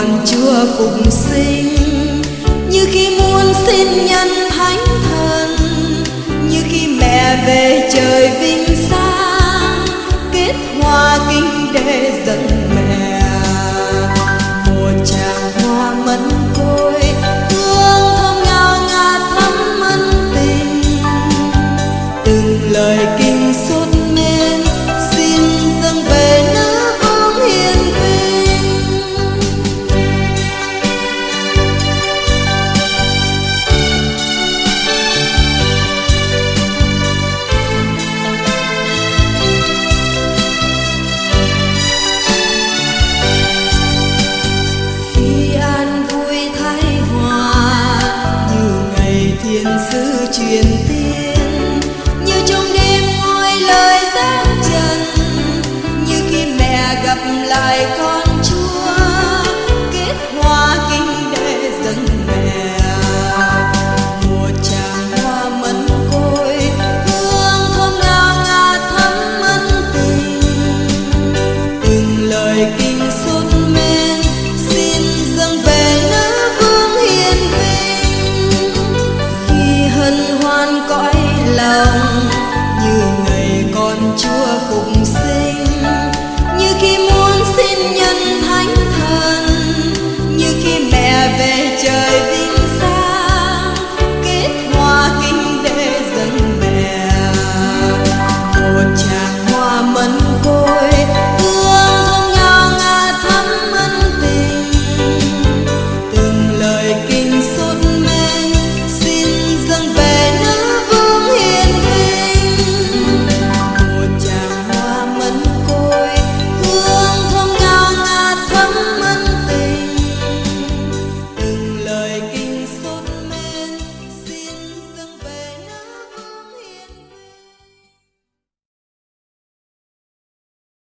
còn chưa cùng sinh. Như khi muốn xin nhân thánh thần, như khi mẹ về thiền sư truyền tiên. Như trong đêm ngôi lời giáng trần, như khi mẹ gặp lại